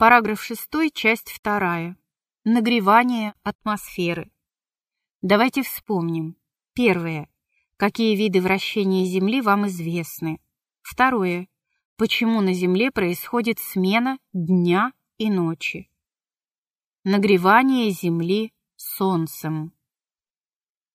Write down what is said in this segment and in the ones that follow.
Параграф 6, часть 2. Нагревание атмосферы. Давайте вспомним. Первое. Какие виды вращения Земли вам известны? Второе. Почему на Земле происходит смена дня и ночи? Нагревание Земли Солнцем.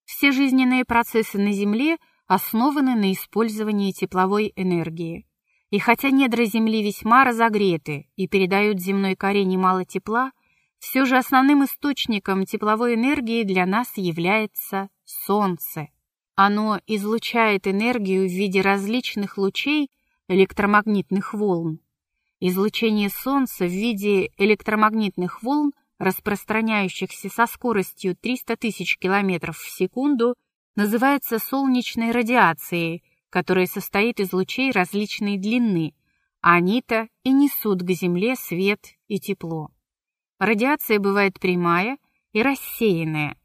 Все жизненные процессы на Земле основаны на использовании тепловой энергии. И хотя недра Земли весьма разогреты и передают земной коре немало тепла, все же основным источником тепловой энергии для нас является Солнце. Оно излучает энергию в виде различных лучей электромагнитных волн. Излучение Солнца в виде электромагнитных волн, распространяющихся со скоростью 300 тысяч километров в секунду, называется солнечной радиацией, которая состоит из лучей различной длины, а они-то и несут к Земле свет и тепло. Радиация бывает прямая и рассеянная.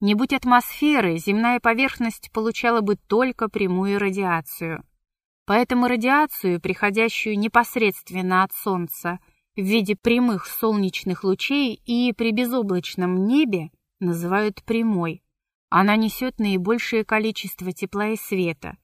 Не будь атмосферы, земная поверхность получала бы только прямую радиацию. Поэтому радиацию, приходящую непосредственно от Солнца, в виде прямых солнечных лучей и при безоблачном небе называют прямой. Она несет наибольшее количество тепла и света.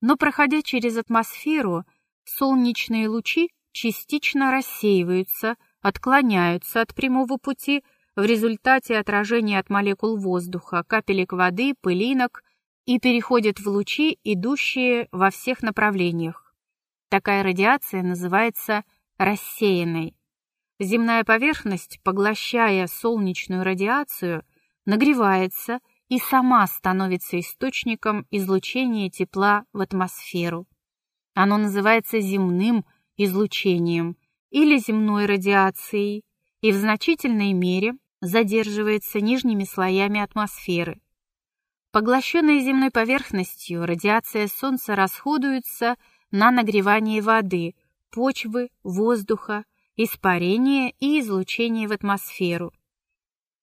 Но проходя через атмосферу, солнечные лучи частично рассеиваются – отклоняются от прямого пути в результате отражения от молекул воздуха, капелек воды, пылинок и переходят в лучи, идущие во всех направлениях. Такая радиация называется рассеянной. Земная поверхность, поглощая солнечную радиацию, нагревается и сама становится источником излучения тепла в атмосферу. Оно называется земным излучением или земной радиацией и в значительной мере задерживается нижними слоями атмосферы. Поглощенная земной поверхностью, радиация Солнца расходуется на нагревание воды, почвы, воздуха, испарение и излучение в атмосферу.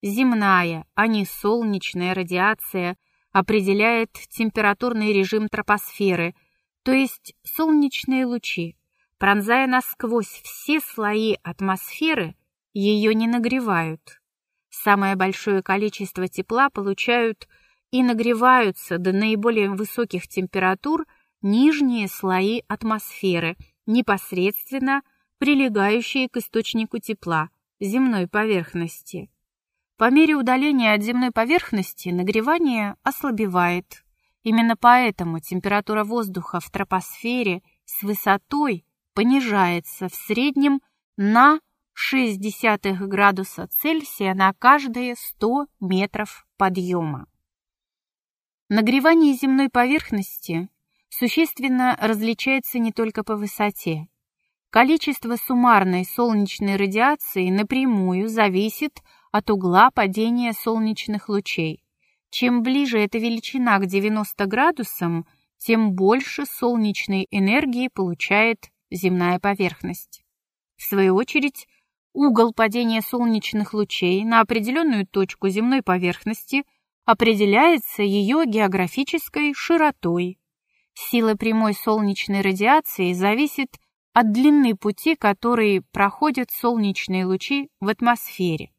Земная, а не солнечная радиация определяет температурный режим тропосферы, то есть солнечные лучи, Пронзая насквозь все слои атмосферы, ее не нагревают. Самое большое количество тепла получают и нагреваются до наиболее высоких температур нижние слои атмосферы, непосредственно прилегающие к источнику тепла, земной поверхности. По мере удаления от земной поверхности нагревание ослабевает. Именно поэтому температура воздуха в тропосфере с высотой понижается в среднем на 0,6 градуса Цельсия на каждые 100 метров подъема. Нагревание земной поверхности существенно различается не только по высоте. Количество суммарной солнечной радиации напрямую зависит от угла падения солнечных лучей. Чем ближе эта величина к 90 градусам, тем больше солнечной энергии получает земная поверхность. В свою очередь, угол падения солнечных лучей на определенную точку земной поверхности определяется ее географической широтой. Сила прямой солнечной радиации зависит от длины пути, который проходят солнечные лучи в атмосфере.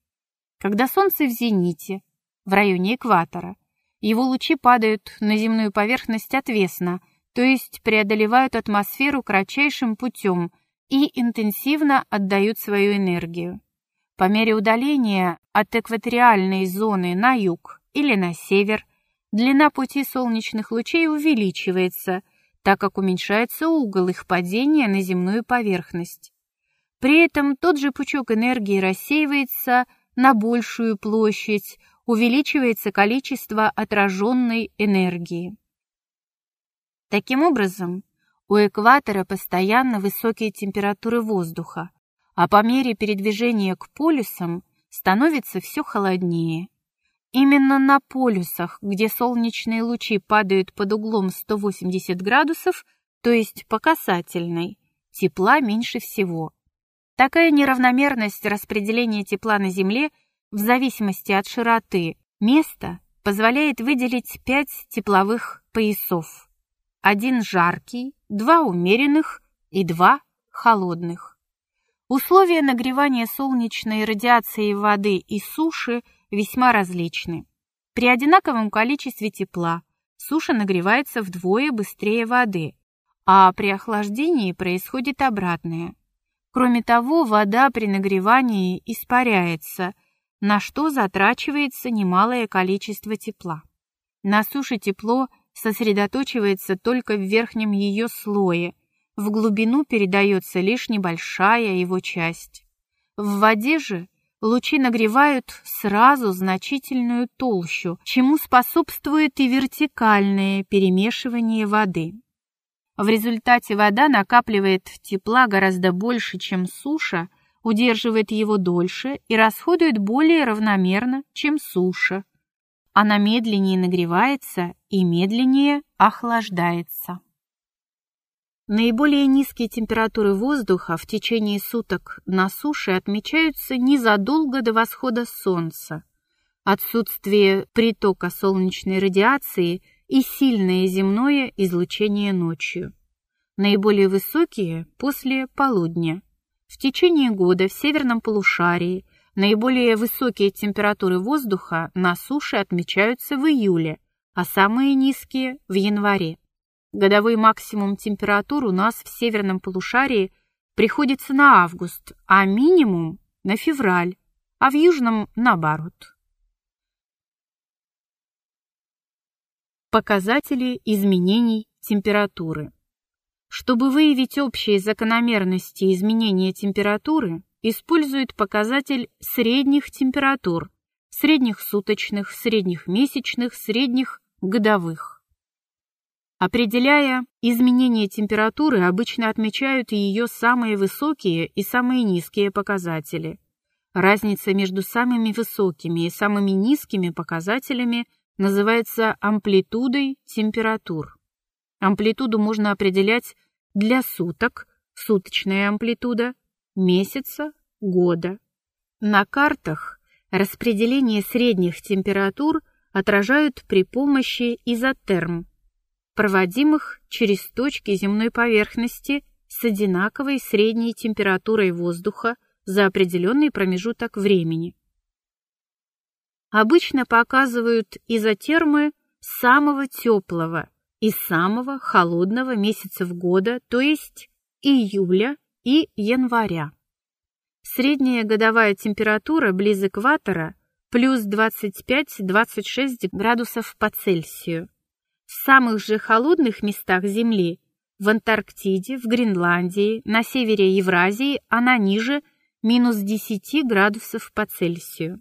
Когда Солнце в зените, в районе экватора, его лучи падают на земную поверхность отвесно – то есть преодолевают атмосферу кратчайшим путем и интенсивно отдают свою энергию. По мере удаления от экваториальной зоны на юг или на север длина пути солнечных лучей увеличивается, так как уменьшается угол их падения на земную поверхность. При этом тот же пучок энергии рассеивается на большую площадь, увеличивается количество отраженной энергии. Таким образом, у экватора постоянно высокие температуры воздуха, а по мере передвижения к полюсам становится все холоднее. Именно на полюсах, где солнечные лучи падают под углом 180 градусов, то есть по касательной, тепла меньше всего. Такая неравномерность распределения тепла на Земле в зависимости от широты места позволяет выделить пять тепловых поясов один жаркий, два умеренных и два холодных. Условия нагревания солнечной радиации воды и суши весьма различны. При одинаковом количестве тепла суша нагревается вдвое быстрее воды, а при охлаждении происходит обратное. Кроме того, вода при нагревании испаряется, на что затрачивается немалое количество тепла. На суше тепло сосредоточивается только в верхнем ее слое, в глубину передается лишь небольшая его часть. В воде же лучи нагревают сразу значительную толщу, чему способствует и вертикальное перемешивание воды. В результате вода накапливает тепла гораздо больше, чем суша, удерживает его дольше и расходует более равномерно, чем суша. Она медленнее нагревается и медленнее охлаждается. Наиболее низкие температуры воздуха в течение суток на суше отмечаются незадолго до восхода солнца. Отсутствие притока солнечной радиации и сильное земное излучение ночью. Наиболее высокие – после полудня. В течение года в северном полушарии наиболее высокие температуры воздуха на суше отмечаются в июле, а самые низкие – в январе. Годовой максимум температур у нас в северном полушарии приходится на август, а минимум – на февраль, а в южном – наоборот. Показатели изменений температуры. Чтобы выявить общие закономерности изменения температуры, используют показатель средних температур, средних суточных, средних месячных, средних годовых. Определяя изменение температуры, обычно отмечают ее самые высокие и самые низкие показатели. Разница между самыми высокими и самыми низкими показателями называется амплитудой температур. Амплитуду можно определять для суток, суточная амплитуда, месяца, года. На картах распределение средних температур отражают при помощи изотерм проводимых через точки земной поверхности с одинаковой средней температурой воздуха за определенный промежуток времени. Обычно показывают изотермы самого теплого и самого холодного месяцев года, то есть июля и января. Средняя годовая температура близ экватора плюс 25-26 градусов по Цельсию. В самых же холодных местах Земли, в Антарктиде, в Гренландии, на севере Евразии, она ниже минус 10 градусов по Цельсию.